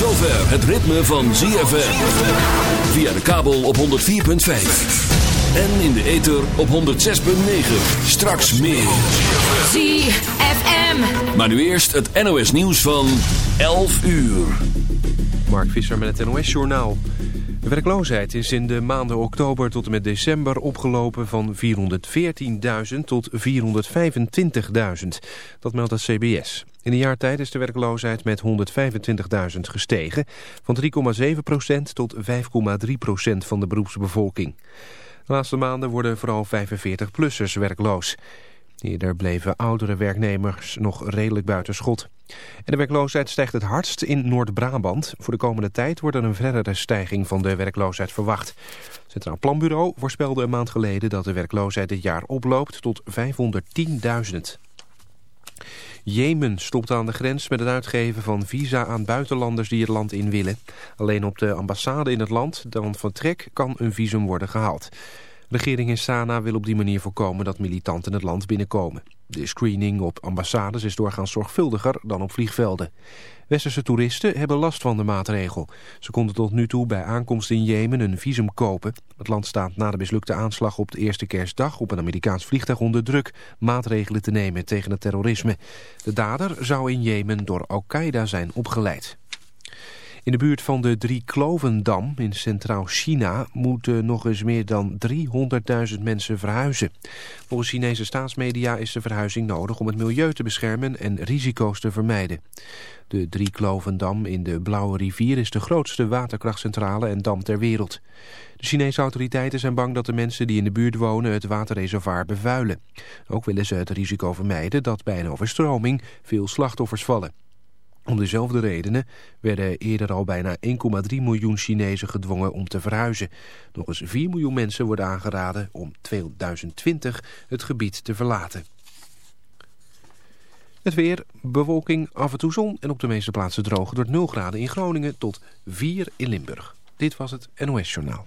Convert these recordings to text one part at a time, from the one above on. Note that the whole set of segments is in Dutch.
Zover het ritme van ZFM. Via de kabel op 104.5. En in de ether op 106.9. Straks meer. ZFM. Maar nu eerst het NOS nieuws van 11 uur. Mark Visser met het NOS-journaal. De werkloosheid is in de maanden oktober tot en met december opgelopen van 414.000 tot 425.000. Dat meldt het CBS. In een jaar tijd is de werkloosheid met 125.000 gestegen, van 3,7% tot 5,3% van de beroepsbevolking. De laatste maanden worden vooral 45-plussers werkloos. Eerder bleven oudere werknemers nog redelijk buiten schot. En de werkloosheid stijgt het hardst in Noord-Brabant. Voor de komende tijd wordt er een verdere stijging van de werkloosheid verwacht. Het Centraal Planbureau voorspelde een maand geleden dat de werkloosheid dit jaar oploopt tot 510.000. Jemen stopt aan de grens met het uitgeven van visa aan buitenlanders die het land in willen. Alleen op de ambassade in het land, dan vertrek, kan een visum worden gehaald. Regering in Sanaa wil op die manier voorkomen dat militanten het land binnenkomen. De screening op ambassades is doorgaans zorgvuldiger dan op vliegvelden. Westerse toeristen hebben last van de maatregel. Ze konden tot nu toe bij aankomst in Jemen een visum kopen. Het land staat na de mislukte aanslag op de eerste kerstdag op een Amerikaans vliegtuig onder druk maatregelen te nemen tegen het terrorisme. De dader zou in Jemen door Al-Qaeda zijn opgeleid. In de buurt van de Drie Klovendam in centraal China moeten nog eens meer dan 300.000 mensen verhuizen. Volgens Chinese staatsmedia is de verhuizing nodig om het milieu te beschermen en risico's te vermijden. De Drie Klovendam in de Blauwe Rivier is de grootste waterkrachtcentrale en dam ter wereld. De Chinese autoriteiten zijn bang dat de mensen die in de buurt wonen het waterreservoir bevuilen. Ook willen ze het risico vermijden dat bij een overstroming veel slachtoffers vallen. Om dezelfde redenen werden eerder al bijna 1,3 miljoen Chinezen gedwongen om te verhuizen. Nog eens 4 miljoen mensen worden aangeraden om 2020 het gebied te verlaten. Het weer, bewolking, af en toe zon en op de meeste plaatsen droog. Door 0 graden in Groningen tot 4 in Limburg. Dit was het NOS Journaal.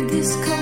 this call.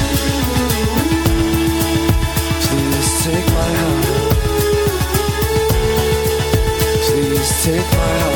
Take my heart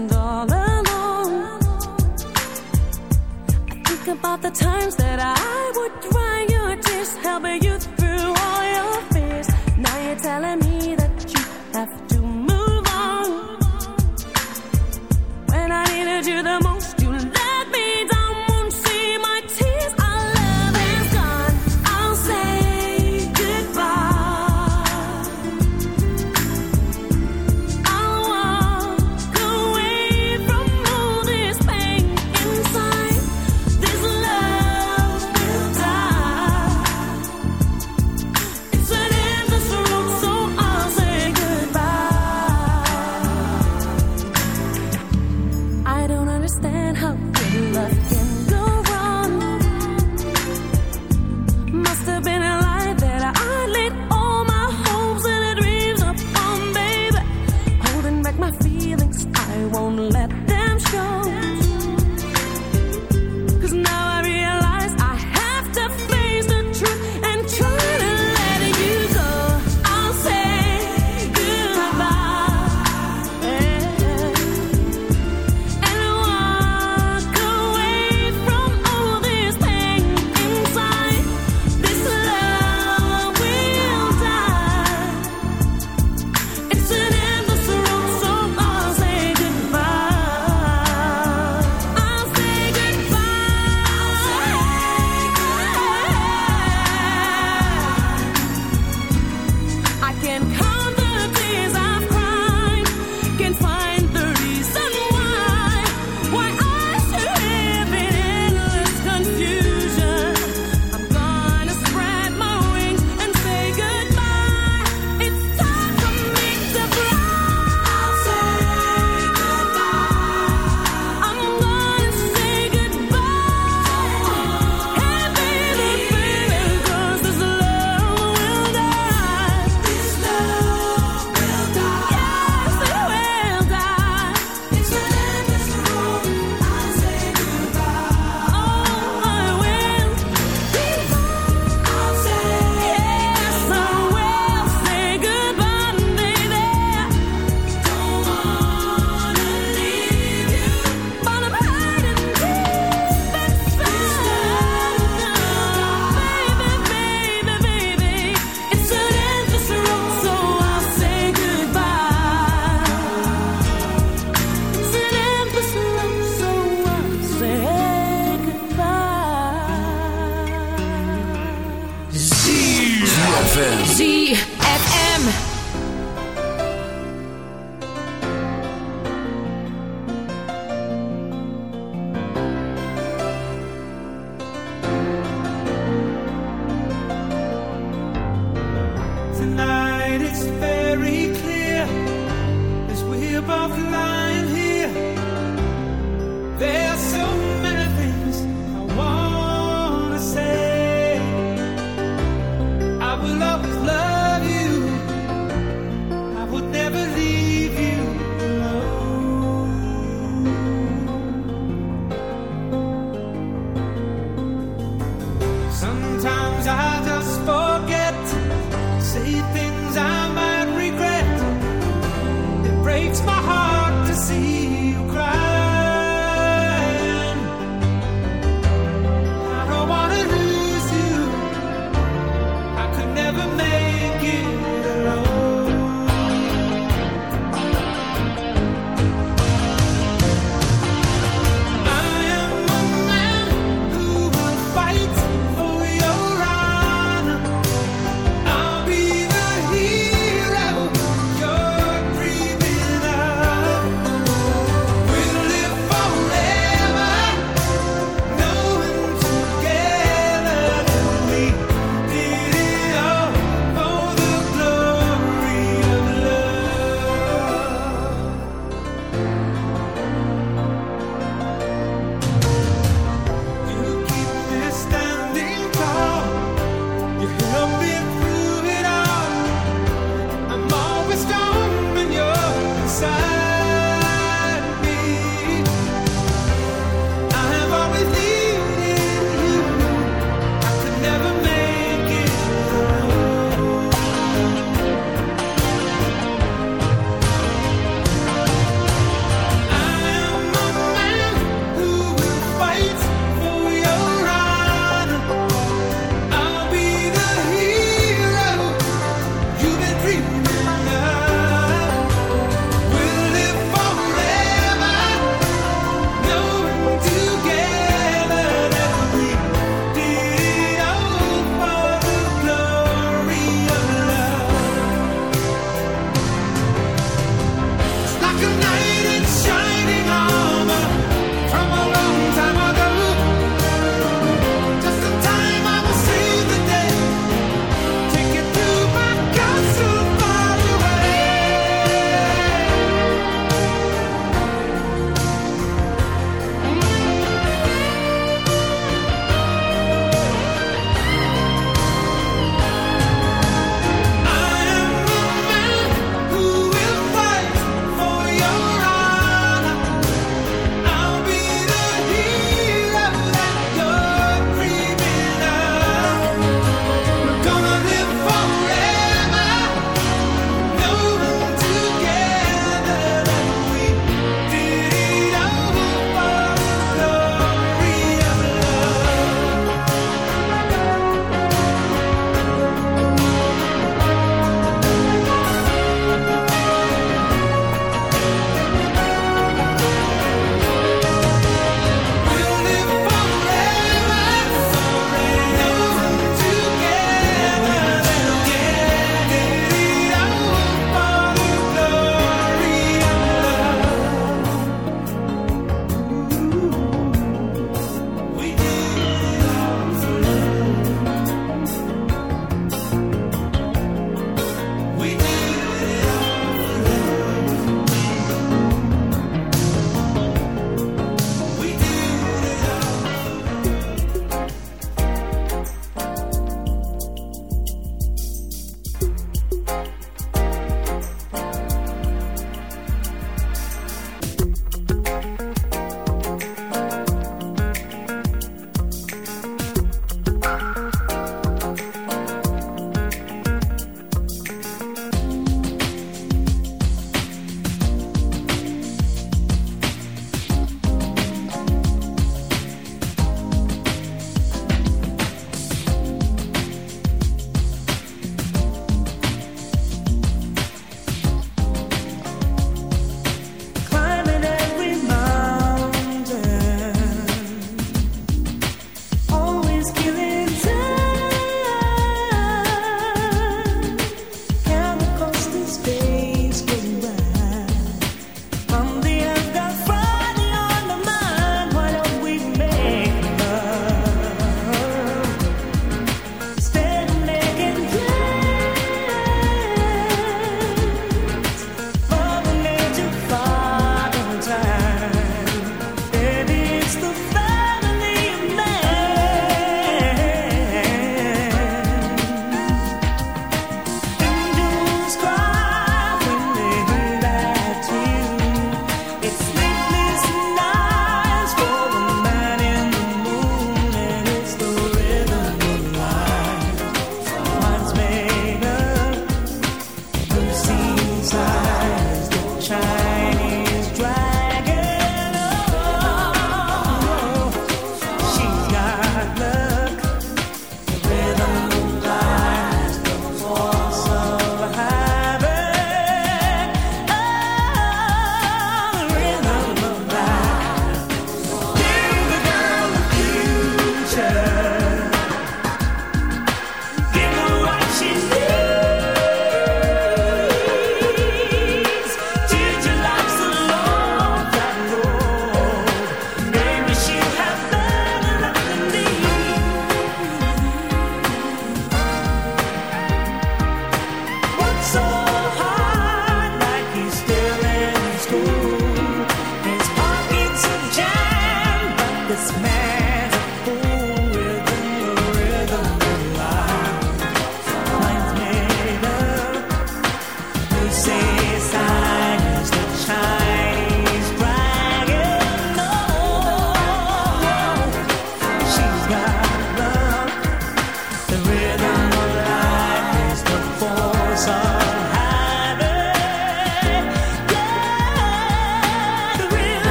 and all alone. I think about the times that I would dry your tears, helping you through all your fears. Now you're telling me that you have to move on. When I needed you the most.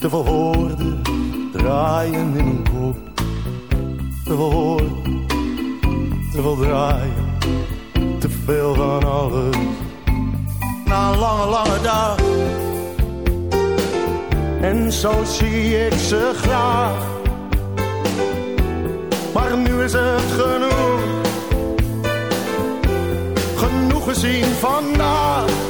Te veel woorden draaien in een kop. Te veel woorden, te veel draaien, te veel van alles. Na een lange, lange dag. En zo zie ik ze graag. Maar nu is het genoeg. Genoeg gezien vandaag.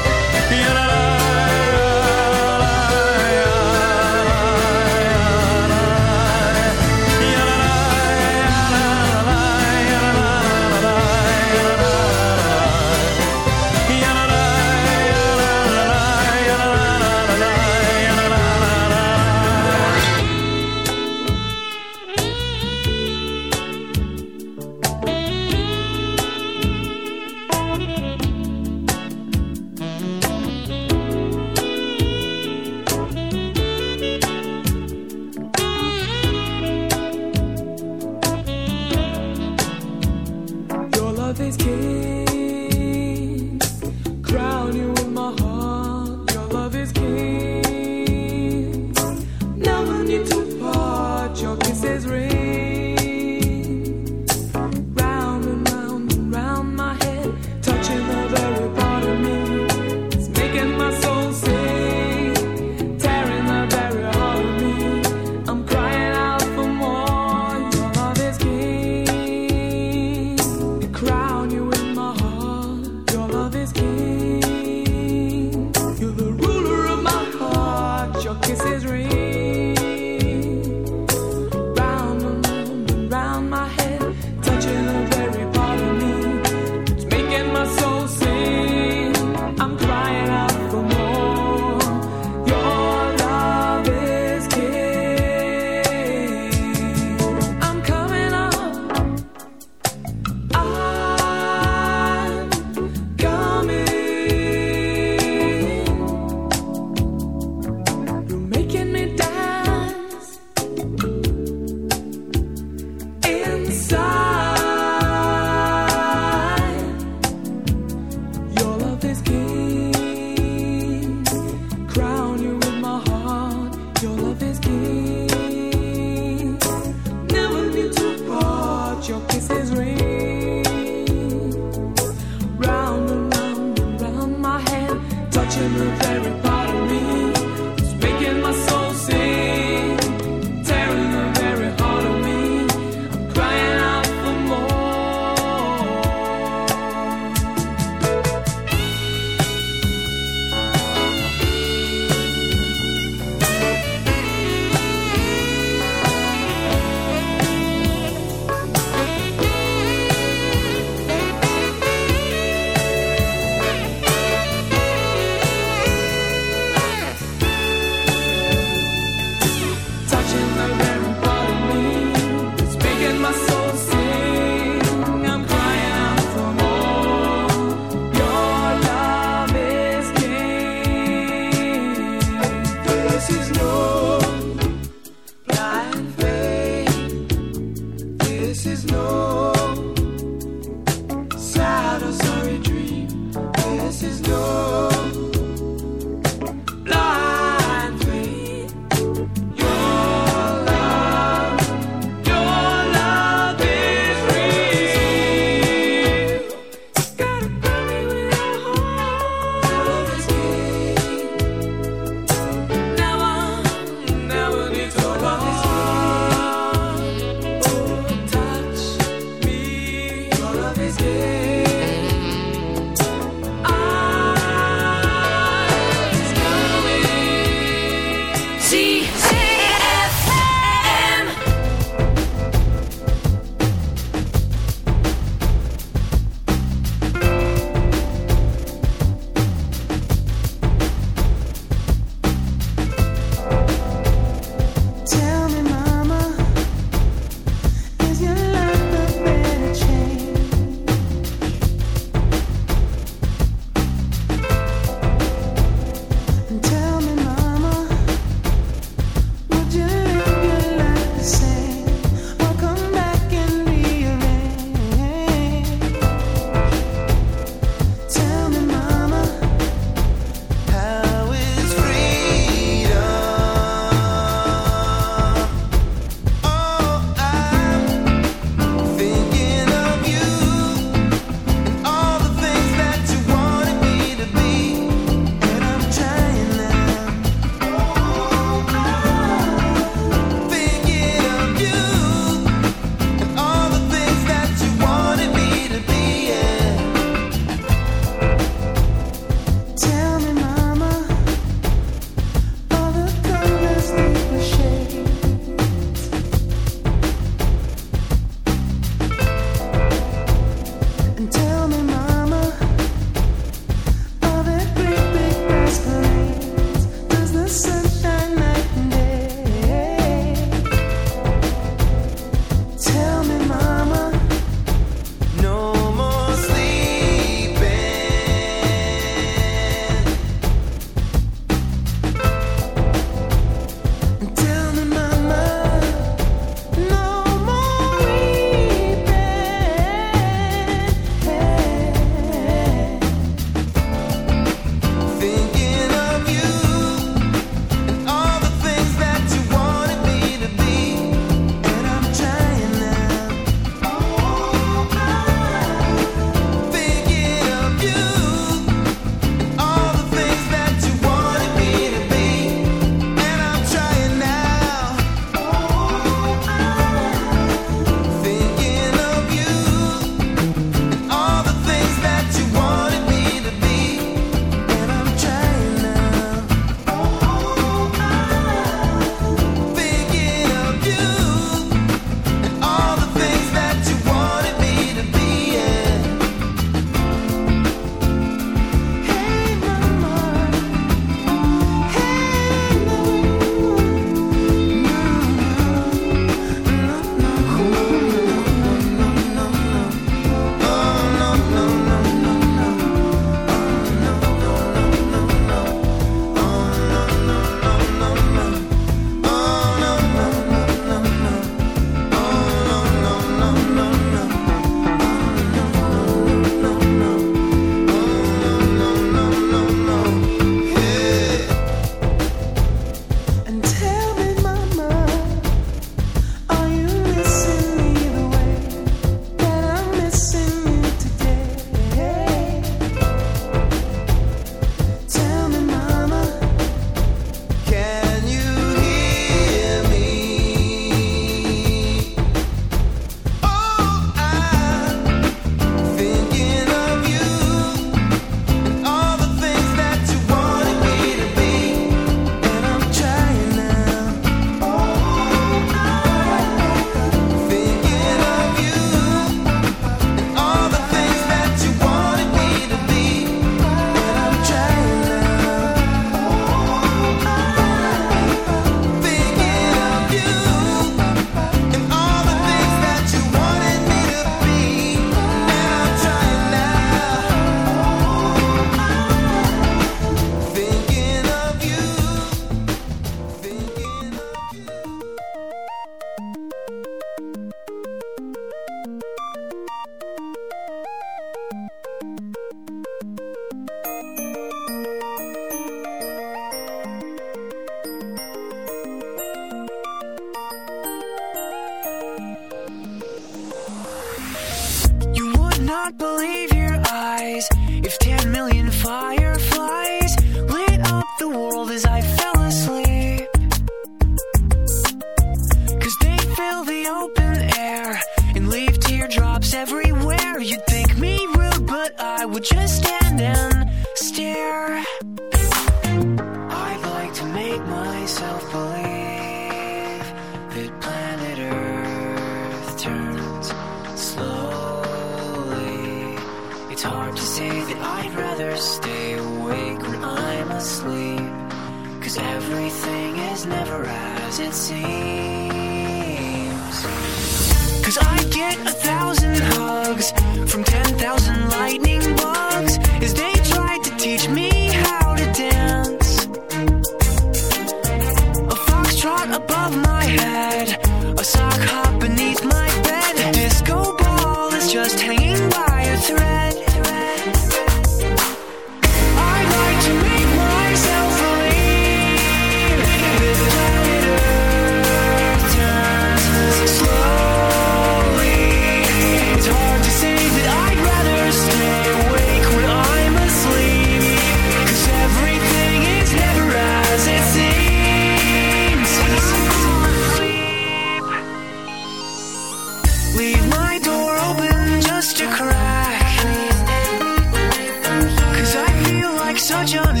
Such an